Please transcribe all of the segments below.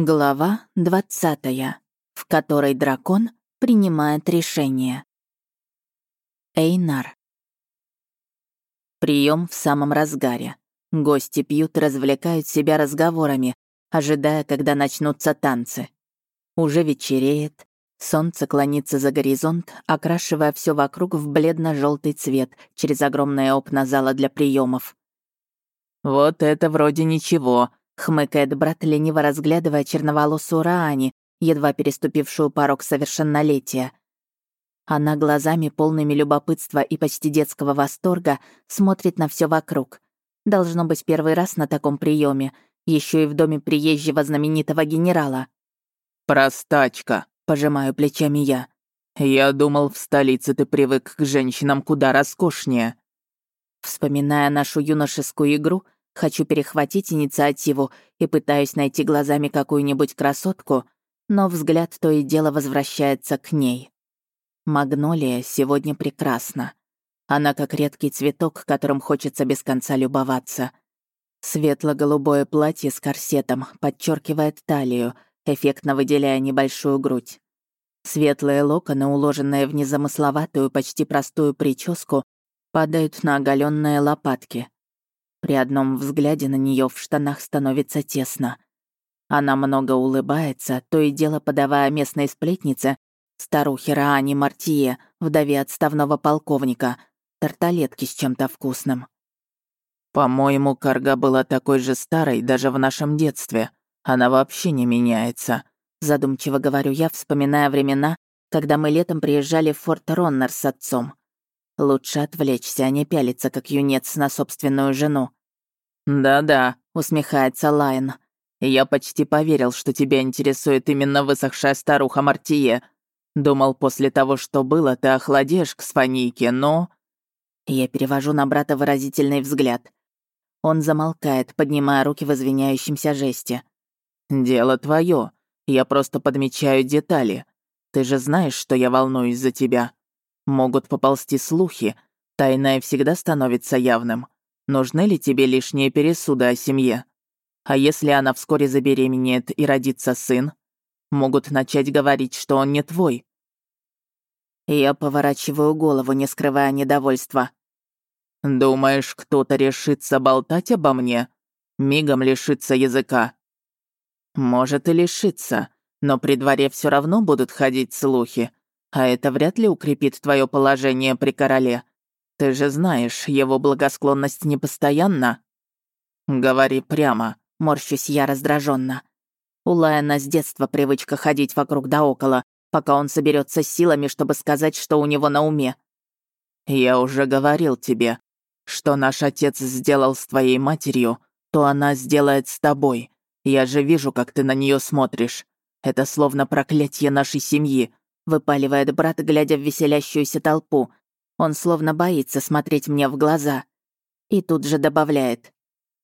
Глава 20, в которой дракон принимает решение. Эйнар. Прием в самом разгаре. Гости пьют, развлекают себя разговорами, ожидая, когда начнутся танцы. Уже вечереет, солнце клонится за горизонт, окрашивая все вокруг в бледно желтый цвет через огромные окна зала для приемов. «Вот это вроде ничего», Хмыкает брат, лениво разглядывая черноволосую Раани, едва переступившую порог совершеннолетия. Она глазами, полными любопытства и почти детского восторга, смотрит на все вокруг. Должно быть первый раз на таком приеме, еще и в доме приезжего знаменитого генерала. «Простачка», — пожимаю плечами я. «Я думал, в столице ты привык к женщинам куда роскошнее». Вспоминая нашу юношескую игру, Хочу перехватить инициативу и пытаюсь найти глазами какую-нибудь красотку, но взгляд то и дело возвращается к ней. Магнолия сегодня прекрасна. Она как редкий цветок, которым хочется без конца любоваться. Светло-голубое платье с корсетом подчеркивает талию, эффектно выделяя небольшую грудь. Светлые локоны, уложенные в незамысловатую, почти простую прическу, падают на оголенные лопатки. При одном взгляде на нее в штанах становится тесно. Она много улыбается, то и дело подавая местной сплетнице, старухе Раани Мартие, вдове отставного полковника, тарталетки с чем-то вкусным. «По-моему, карга была такой же старой даже в нашем детстве. Она вообще не меняется», — задумчиво говорю я, вспоминая времена, когда мы летом приезжали в Форт Роннер с отцом. Лучше отвлечься, а не пялиться, как юнец на собственную жену. «Да-да», — усмехается Лайн. «Я почти поверил, что тебя интересует именно высохшая старуха Мартие. Думал, после того, что было, ты охладеешь к Сфанийке, но...» Я перевожу на брата выразительный взгляд. Он замолкает, поднимая руки в извиняющемся жесте. «Дело твое. Я просто подмечаю детали. Ты же знаешь, что я волнуюсь за тебя. Могут поползти слухи. Тайное всегда становится явным. Нужны ли тебе лишние пересуды о семье? А если она вскоре забеременеет и родится сын? Могут начать говорить, что он не твой. Я поворачиваю голову, не скрывая недовольства. «Думаешь, кто-то решится болтать обо мне? Мигом лишится языка?» «Может и лишится, но при дворе все равно будут ходить слухи, а это вряд ли укрепит твое положение при короле. Ты же знаешь, его благосклонность непостоянна. Говори прямо, морщусь я раздраженно. У Лайана с детства привычка ходить вокруг да около, пока он соберется силами, чтобы сказать, что у него на уме. Я уже говорил тебе, что наш отец сделал с твоей матерью, то она сделает с тобой. Я же вижу, как ты на нее смотришь. Это словно проклятие нашей семьи выпаливает брат, глядя в веселящуюся толпу. Он словно боится смотреть мне в глаза. И тут же добавляет.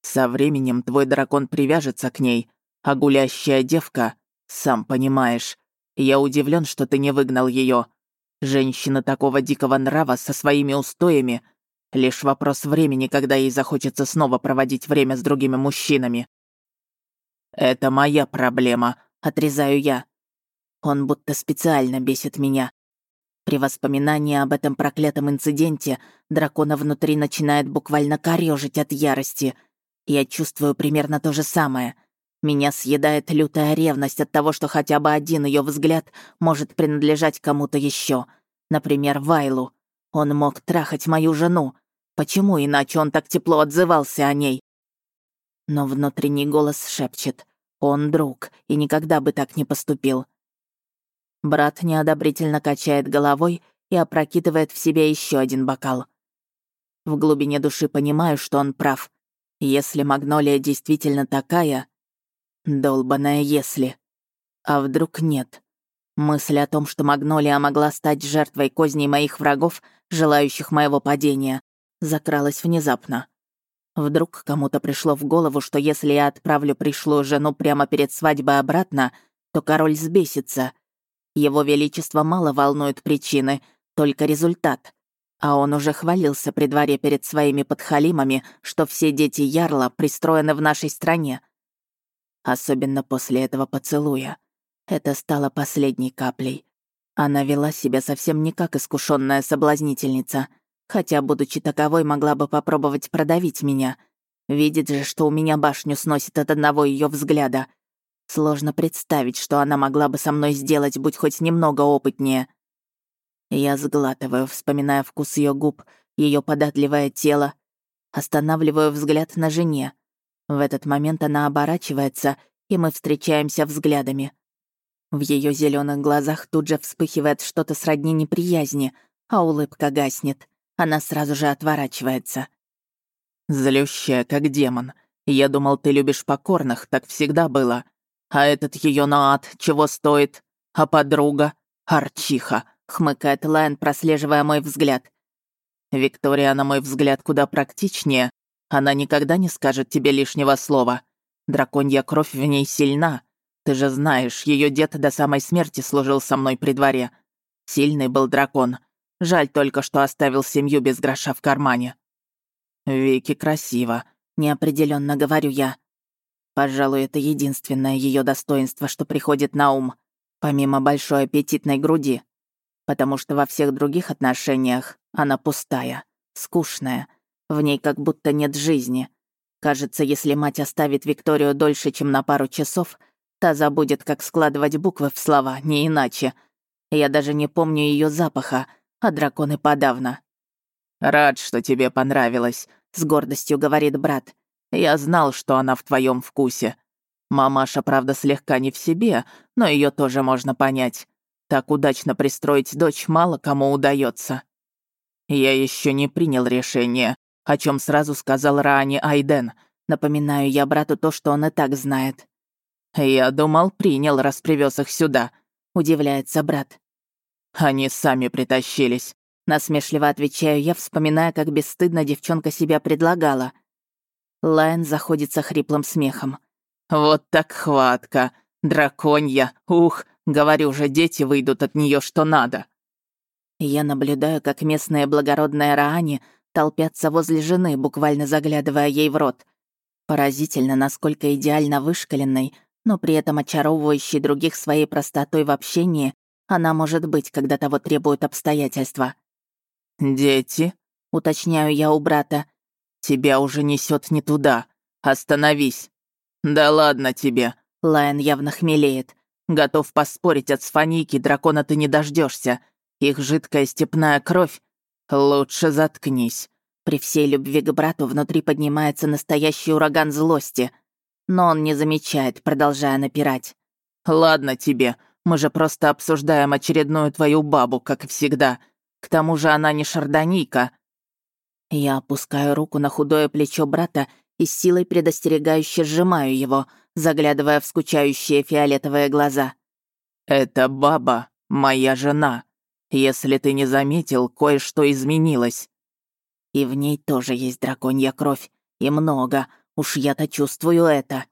«Со временем твой дракон привяжется к ней, а гулящая девка, сам понимаешь, я удивлен, что ты не выгнал ее. Женщина такого дикого нрава со своими устоями — лишь вопрос времени, когда ей захочется снова проводить время с другими мужчинами». «Это моя проблема», — отрезаю я. Он будто специально бесит меня. При воспоминании об этом проклятом инциденте дракона внутри начинает буквально корёжить от ярости. Я чувствую примерно то же самое. Меня съедает лютая ревность от того, что хотя бы один ее взгляд может принадлежать кому-то еще, Например, Вайлу. Он мог трахать мою жену. Почему иначе он так тепло отзывался о ней? Но внутренний голос шепчет. Он друг, и никогда бы так не поступил. Брат неодобрительно качает головой и опрокидывает в себя еще один бокал. В глубине души понимаю, что он прав. Если Магнолия действительно такая... долбаная если. А вдруг нет? Мысль о том, что Магнолия могла стать жертвой козней моих врагов, желающих моего падения, закралась внезапно. Вдруг кому-то пришло в голову, что если я отправлю пришлую жену прямо перед свадьбой обратно, то король взбесится — его Величество мало волнует причины, только результат. А он уже хвалился при дворе перед своими подхалимами, что все дети Ярла пристроены в нашей стране. Особенно после этого поцелуя. Это стало последней каплей. Она вела себя совсем не как искушенная соблазнительница, хотя, будучи таковой, могла бы попробовать продавить меня. Видит же, что у меня башню сносит от одного ее взгляда. Сложно представить, что она могла бы со мной сделать, будь хоть немного опытнее. Я сглатываю, вспоминая вкус ее губ, ее податливое тело. Останавливаю взгляд на жене. В этот момент она оборачивается, и мы встречаемся взглядами. В ее зеленых глазах тут же вспыхивает что-то сродни неприязни, а улыбка гаснет. Она сразу же отворачивается. «Злющая, как демон. Я думал, ты любишь покорных, так всегда было. А этот ее наат чего стоит? А подруга? Арчиха», — хмыкает Лайн, прослеживая мой взгляд. «Виктория, на мой взгляд, куда практичнее. Она никогда не скажет тебе лишнего слова. Драконья кровь в ней сильна, ты же знаешь, ее дед до самой смерти служил со мной при дворе. Сильный был дракон. Жаль только, что оставил семью без гроша в кармане. Вики красиво, неопределенно говорю я. Пожалуй, это единственное ее достоинство, что приходит на ум, помимо большой аппетитной груди. Потому что во всех других отношениях она пустая, скучная. В ней как будто нет жизни. Кажется, если мать оставит Викторию дольше, чем на пару часов — Та забудет, как складывать буквы в слова, не иначе. Я даже не помню ее запаха, а драконы подавно. «Рад, что тебе понравилось», — с гордостью говорит брат. «Я знал, что она в твоем вкусе. Мамаша, правда, слегка не в себе, но ее тоже можно понять. Так удачно пристроить дочь мало кому удается. Я еще не принял решение, о чем сразу сказал Раани Айден. Напоминаю я брату то, что он и так знает. «Я думал, принял, раз привез их сюда», — удивляется брат. «Они сами притащились», — насмешливо отвечаю я, вспоминая, как бесстыдно девчонка себя предлагала. Лайн заходится хриплым смехом. «Вот так хватка! Драконья! Ух! Говорю же, дети выйдут от нее что надо!» Я наблюдаю, как местные благородные Раани толпятся возле жены, буквально заглядывая ей в рот. Поразительно, насколько идеально вышкаленной но при этом очаровывающей других своей простотой в общении, она может быть, когда того требуют обстоятельства. «Дети?» — уточняю я у брата. «Тебя уже несет не туда. Остановись». «Да ладно тебе», — Лайон явно хмелеет. «Готов поспорить, от сфаники дракона ты не дождешься. Их жидкая степная кровь. Лучше заткнись». При всей любви к брату внутри поднимается настоящий ураган злости — но он не замечает, продолжая напирать. «Ладно тебе, мы же просто обсуждаем очередную твою бабу, как всегда. К тому же она не шардонийка». Я опускаю руку на худое плечо брата и силой предостерегающе сжимаю его, заглядывая в скучающие фиолетовые глаза. «Это баба, моя жена. Если ты не заметил, кое-что изменилось». И в ней тоже есть драконья кровь. И много, Уж я-то чувствую это.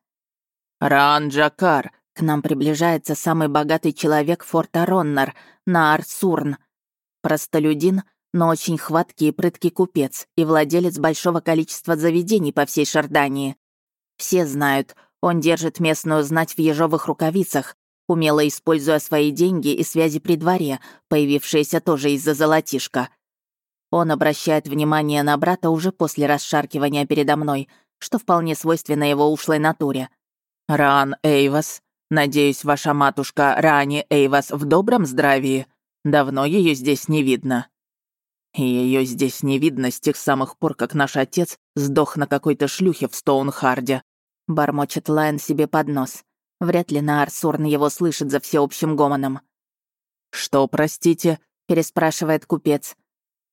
Ран Джакар, к нам приближается самый богатый человек форта Роннар, Наар Сурн. Простолюдин, но очень хваткий и прыткий купец и владелец большого количества заведений по всей Шардании. Все знают, он держит местную знать в ежовых рукавицах, умело используя свои деньги и связи при дворе, появившиеся тоже из-за золотишка. Он обращает внимание на брата уже после расшаркивания передо мной — что вполне свойственно его ушлой натуре. «Ран Эйвас, надеюсь, ваша матушка Рани Эйвас в добром здравии? Давно ее здесь не видно». Ее здесь не видно с тех самых пор, как наш отец сдох на какой-то шлюхе в Стоунхарде. Бормочет Лайн себе под нос. Вряд ли Наар Сорн его слышит за всеобщим гомоном. «Что, простите?» — переспрашивает купец.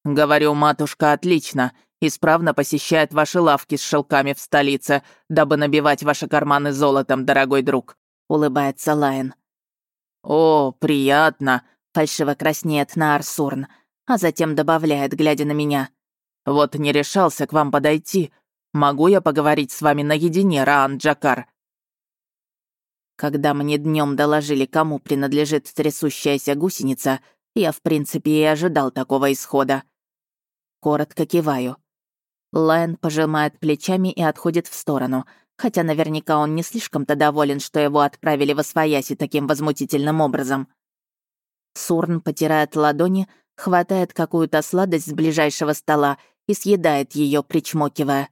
«Говорю, матушка, отлично исправно посещает ваши лавки с шелками в столице, дабы набивать ваши карманы золотом, дорогой друг», — улыбается Лайн. «О, приятно», — фальшиво краснеет на Арсурн, а затем добавляет, глядя на меня. «Вот не решался к вам подойти. Могу я поговорить с вами наедине, Раан Джакар?» Когда мне днем доложили, кому принадлежит трясущаяся гусеница, я, в принципе, и ожидал такого исхода. Коротко киваю. Лайн пожимает плечами и отходит в сторону, хотя наверняка он не слишком-то доволен, что его отправили в Освояси таким возмутительным образом. Сурн потирает ладони, хватает какую-то сладость с ближайшего стола и съедает ее, причмокивая.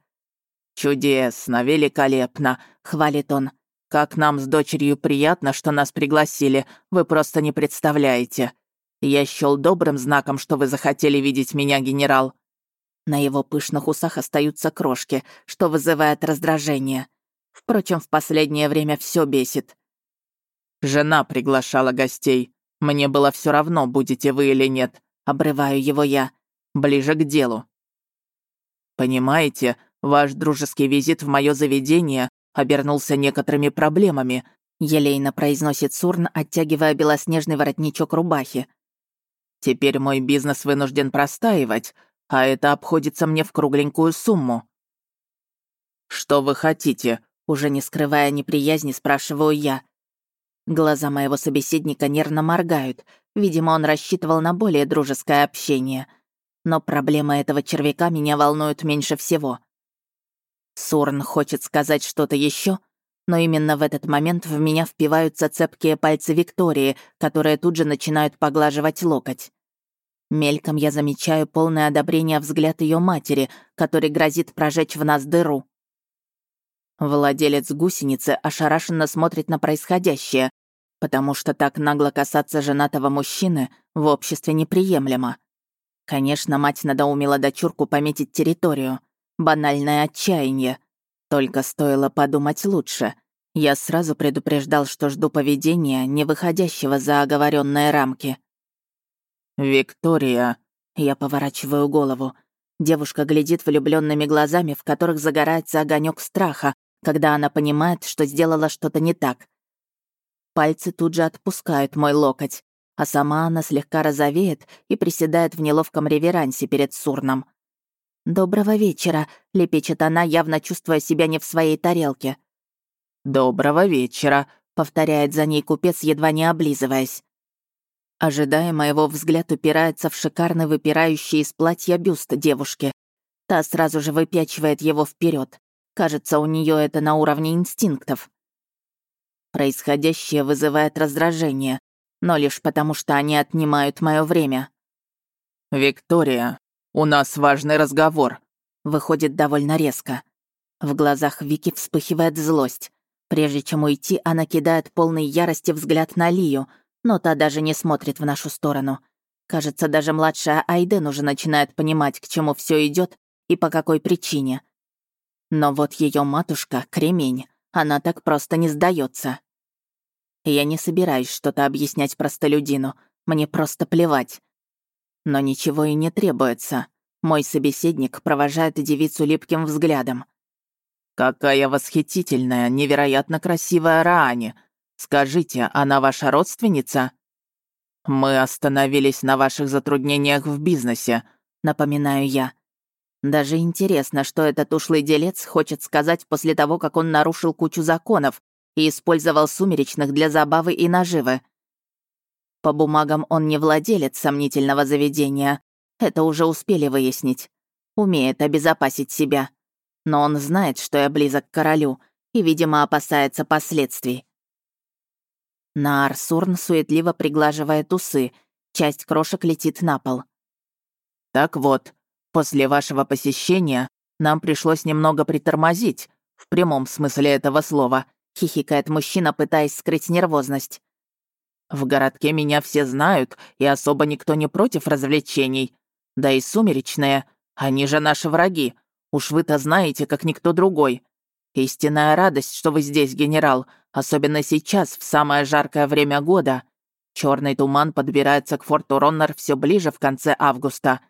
«Чудесно, великолепно», — хвалит он. «Как нам с дочерью приятно, что нас пригласили, вы просто не представляете. Я счёл добрым знаком, что вы захотели видеть меня, генерал». На его пышных усах остаются крошки, что вызывает раздражение. Впрочем, в последнее время все бесит. «Жена приглашала гостей. Мне было все равно, будете вы или нет», — обрываю его я. «Ближе к делу». «Понимаете, ваш дружеский визит в мое заведение обернулся некоторыми проблемами», — елейно произносит Сурн, оттягивая белоснежный воротничок рубахи. «Теперь мой бизнес вынужден простаивать, а это обходится мне в кругленькую сумму». «Что вы хотите?» Уже не скрывая неприязни, спрашиваю я. Глаза моего собеседника нервно моргают. Видимо, он рассчитывал на более дружеское общение. Но проблема этого червяка меня волнует меньше всего. Сурн хочет сказать что-то еще, но именно в этот момент в меня впиваются цепкие пальцы Виктории, которые тут же начинают поглаживать локоть. Мельком я замечаю полное одобрение взгляд ее матери, который грозит прожечь в нас дыру. Владелец гусеницы ошарашенно смотрит на происходящее, потому что так нагло касаться женатого мужчины в обществе неприемлемо. Конечно, мать надоумила дочурку пометить территорию. Банальное отчаяние. Только стоило подумать лучше. Я сразу предупреждал, что жду поведения, не выходящего за оговоренные рамки. «Виктория», — я поворачиваю голову. Девушка глядит влюбленными глазами, в которых загорается огонек страха, когда она понимает, что сделала что-то не так. Пальцы тут же отпускают мой локоть, а сама она слегка розовеет и приседает в неловком реверансе перед Сурном. «Доброго вечера», — лепечет она, явно чувствуя себя не в своей тарелке. «Доброго вечера», — повторяет за ней купец, едва не облизываясь. Ожидая моего взгляд упирается в шикарный выпирающий из платья бюст девушки. Та сразу же выпячивает его вперед. Кажется, у нее это на уровне инстинктов. Происходящее вызывает раздражение, но лишь потому, что они отнимают мое время. «Виктория, у нас важный разговор», — выходит довольно резко. В глазах Вики вспыхивает злость. Прежде чем уйти, она кидает полный ярости взгляд на Лию — но та даже не смотрит в нашу сторону. Кажется, даже младшая Айден уже начинает понимать, к чему все идет и по какой причине. Но вот ее матушка — кремень, она так просто не сдается. Я не собираюсь что-то объяснять простолюдину, мне просто плевать. Но ничего и не требуется. Мой собеседник провожает девицу липким взглядом. «Какая восхитительная, невероятно красивая Раани!» Скажите, она ваша родственница?» «Мы остановились на ваших затруднениях в бизнесе», — напоминаю я. Даже интересно, что этот ушлый делец хочет сказать после того, как он нарушил кучу законов и использовал сумеречных для забавы и наживы. По бумагам он не владелец сомнительного заведения. Это уже успели выяснить. Умеет обезопасить себя. Но он знает, что я близок к королю и, видимо, опасается последствий. Наар Сурн суетливо приглаживает усы. Часть крошек летит на пол. «Так вот, после вашего посещения нам пришлось немного притормозить, в прямом смысле этого слова», — хихикает мужчина, пытаясь скрыть нервозность. «В городке меня все знают, и особо никто не против развлечений. Да и сумеречные, они же наши враги. Уж вы-то знаете, как никто другой. Истинная радость, что вы здесь, генерал, особенно сейчас, в самое жаркое время года. Черный туман подбирается к форту Роннер все ближе в конце августа.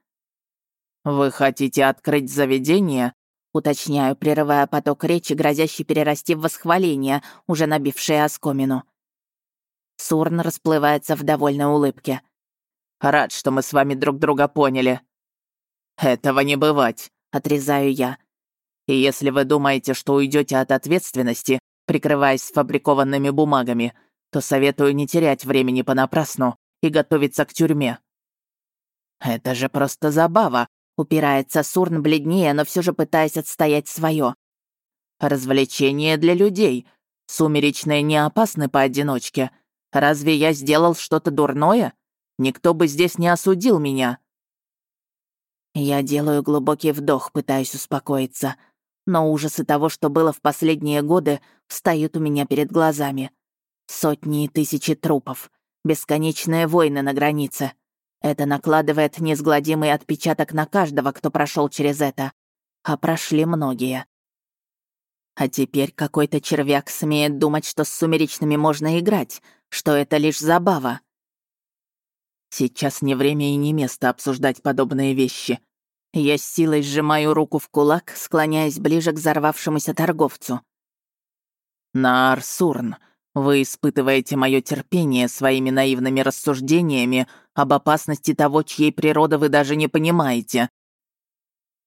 Вы хотите открыть заведение? Уточняю, прерывая поток речи, грозящий перерасти в восхваление, уже набившее оскомину. Сурн расплывается в довольной улыбке. «Рад, что мы с вами друг друга поняли». «Этого не бывать», — отрезаю я. И если вы думаете, что уйдете от ответственности, прикрываясь сфабрикованными бумагами, то советую не терять времени понапрасну и готовиться к тюрьме». «Это же просто забава», — упирается Сурн бледнее, но все же пытаясь отстоять свое. Развлечение для людей. Сумеречные не опасны поодиночке. Разве я сделал что-то дурное? Никто бы здесь не осудил меня». Я делаю глубокий вдох, пытаясь успокоиться. Но ужасы того, что было в последние годы, встают у меня перед глазами. Сотни и тысячи трупов. Бесконечные войны на границе. Это накладывает неизгладимый отпечаток на каждого, кто прошел через это. А прошли многие. А теперь какой-то червяк смеет думать, что с сумеречными можно играть, что это лишь забава. Сейчас не время и не место обсуждать подобные вещи. Я с силой сжимаю руку в кулак, склоняясь ближе к взорвавшемуся торговцу. «Наар Сурн, вы испытываете мое терпение своими наивными рассуждениями об опасности того, чьей природы вы даже не понимаете».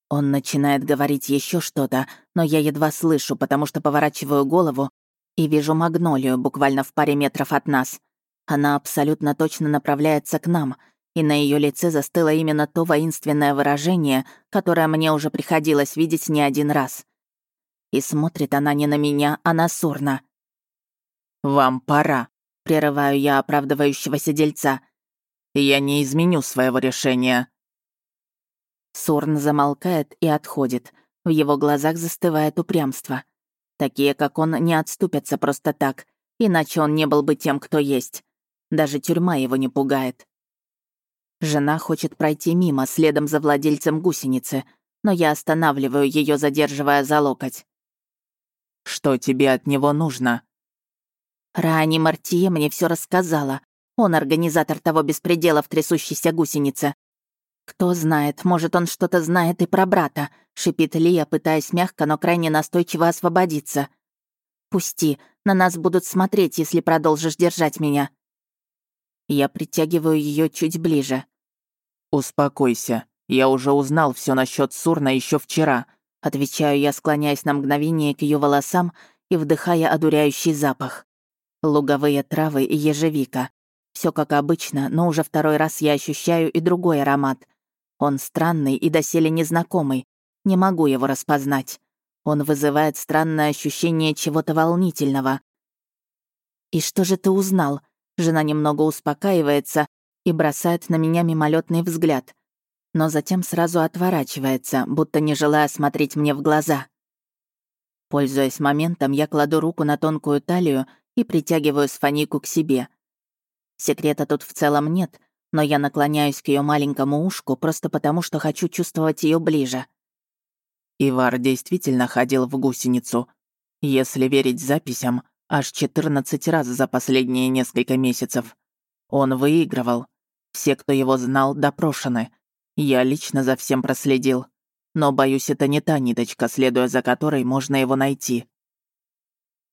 Он начинает говорить еще что-то, но я едва слышу, потому что поворачиваю голову и вижу магнолию буквально в паре метров от нас. Она абсолютно точно направляется к нам, и на ее лице застыло именно то воинственное выражение, которое мне уже приходилось видеть не один раз. И смотрит она не на меня, а на Сурна. «Вам пора», — прерываю я оправдывающегося дельца. «Я не изменю своего решения». Сурн замолкает и отходит. В его глазах застывает упрямство. Такие, как он, не отступятся просто так, иначе он не был бы тем, кто есть. Даже тюрьма его не пугает. Жена хочет пройти мимо, следом за владельцем гусеницы, но я останавливаю ее, задерживая за локоть. «Что тебе от него нужно?» Рани Мартия мне все рассказала. Он организатор того беспредела в трясущейся гусенице. «Кто знает, может, он что-то знает и про брата», — шипит Лия, пытаясь мягко, но крайне настойчиво освободиться. «Пусти, на нас будут смотреть, если продолжишь держать меня». Я притягиваю ее чуть ближе. «Успокойся. Я уже узнал все насчет Сурна еще вчера», отвечаю я, склоняясь на мгновение к ее волосам и вдыхая одуряющий запах. Луговые травы и ежевика. Все как обычно, но уже второй раз я ощущаю и другой аромат. Он странный и доселе незнакомый. Не могу его распознать. Он вызывает странное ощущение чего-то волнительного. «И что же ты узнал?» Жена немного успокаивается и бросает на меня мимолетный взгляд, но затем сразу отворачивается, будто не желая смотреть мне в глаза. Пользуясь моментом, я кладу руку на тонкую талию и притягиваю Сфанику к себе. Секрета тут в целом нет, но я наклоняюсь к ее маленькому ушку просто потому, что хочу чувствовать ее ближе. Ивар действительно ходил в гусеницу. Если верить записям, аж 14 раз за последние несколько месяцев. Он выигрывал. Все, кто его знал, допрошены. Я лично за всем проследил. Но, боюсь, это не та ниточка, следуя за которой можно его найти.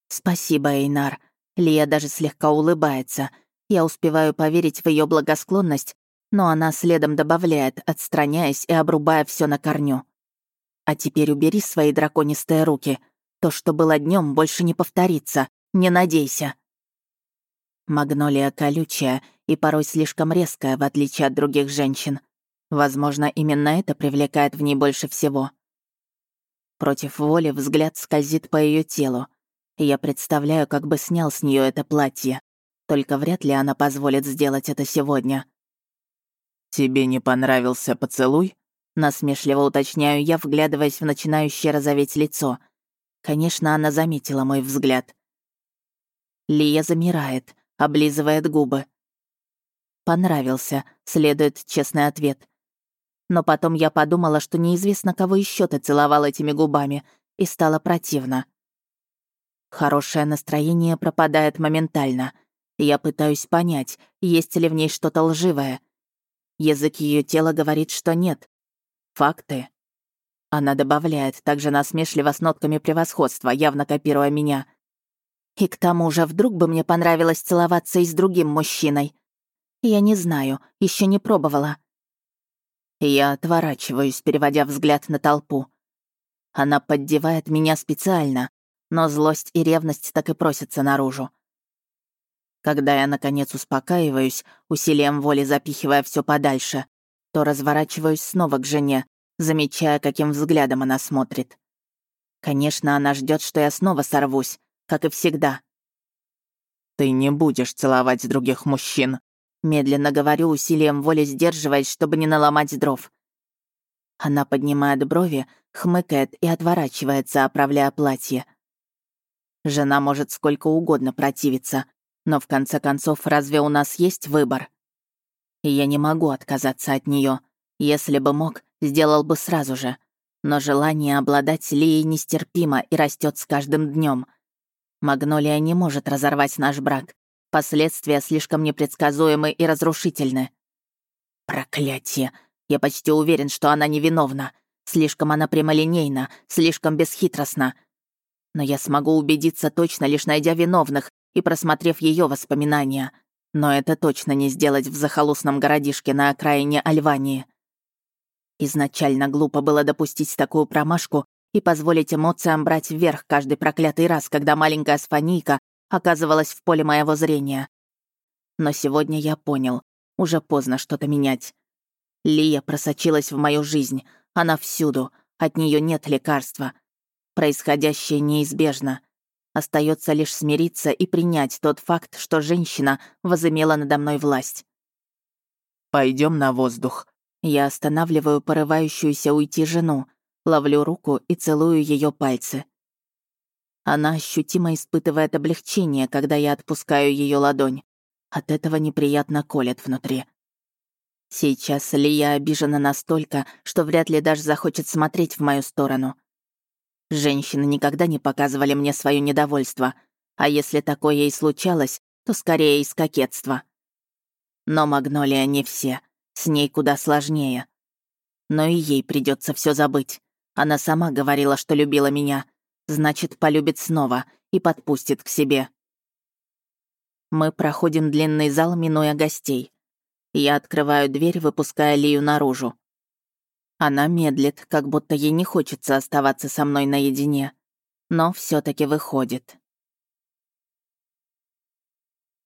«Спасибо, Эйнар», Лия даже слегка улыбается. Я успеваю поверить в ее благосклонность, но она следом добавляет, отстраняясь и обрубая все на корню. «А теперь убери свои драконистые руки. То, что было днем, больше не повторится. Не надейся». Магнолия колючая и порой слишком резкая, в отличие от других женщин. Возможно, именно это привлекает в ней больше всего. Против воли взгляд скользит по ее телу. Я представляю, как бы снял с нее это платье. Только вряд ли она позволит сделать это сегодня. «Тебе не понравился поцелуй?» Насмешливо уточняю я, вглядываясь в начинающее розоветь лицо. Конечно, она заметила мой взгляд. Лия замирает, облизывает губы. «Понравился», — следует честный ответ. Но потом я подумала, что неизвестно, кого еще ты целовал этими губами, и стало противно. Хорошее настроение пропадает моментально. Я пытаюсь понять, есть ли в ней что-то лживое. Язык ее тела говорит, что нет. Факты. Она добавляет, также насмешливо с нотками превосходства, явно копируя меня. И к тому же, вдруг бы мне понравилось целоваться и с другим мужчиной. Я не знаю, еще не пробовала. Я отворачиваюсь, переводя взгляд на толпу. Она поддевает меня специально, но злость и ревность так и просятся наружу. Когда я, наконец, успокаиваюсь, усилием воли запихивая все подальше, то разворачиваюсь снова к жене, замечая, каким взглядом она смотрит. Конечно, она ждет, что я снова сорвусь, как и всегда. «Ты не будешь целовать других мужчин», медленно говорю, усилием воли сдерживаясь, чтобы не наломать дров. Она поднимает брови, хмыкает и отворачивается, оправляя платье. Жена может сколько угодно противиться, но в конце концов, разве у нас есть выбор? Я не могу отказаться от нее. Если бы мог, сделал бы сразу же. Но желание обладать Лией нестерпимо и растет с каждым днем. Магнолия не может разорвать наш брак. Последствия слишком непредсказуемы и разрушительны. Проклятие! Я почти уверен, что она невиновна. Слишком она прямолинейна, слишком бесхитростна. Но я смогу убедиться точно, лишь найдя виновных и просмотрев ее воспоминания. Но это точно не сделать в захолустном городишке на окраине Альвании. Изначально глупо было допустить такую промашку и позволить эмоциям брать вверх каждый проклятый раз, когда маленькая сфанийка оказывалась в поле моего зрения. Но сегодня я понял, уже поздно что-то менять. Лия просочилась в мою жизнь, она всюду, от нее нет лекарства. Происходящее неизбежно. Остается лишь смириться и принять тот факт, что женщина возымела надо мной власть. Пойдем на воздух», я останавливаю порывающуюся уйти жену, ловлю руку и целую ее пальцы. Она ощутимо испытывает облегчение, когда я отпускаю ее ладонь. От этого неприятно колет внутри. Сейчас Лия обижена настолько, что вряд ли даже захочет смотреть в мою сторону. Женщины никогда не показывали мне свое недовольство, а если такое и случалось, то скорее из кокетства. Но Магнолия не все. С ней куда сложнее. Но и ей придется все забыть. Она сама говорила, что любила меня. Значит, полюбит снова и подпустит к себе. Мы проходим длинный зал, минуя гостей. Я открываю дверь, выпуская Лию наружу. Она медлит, как будто ей не хочется оставаться со мной наедине, но все таки выходит.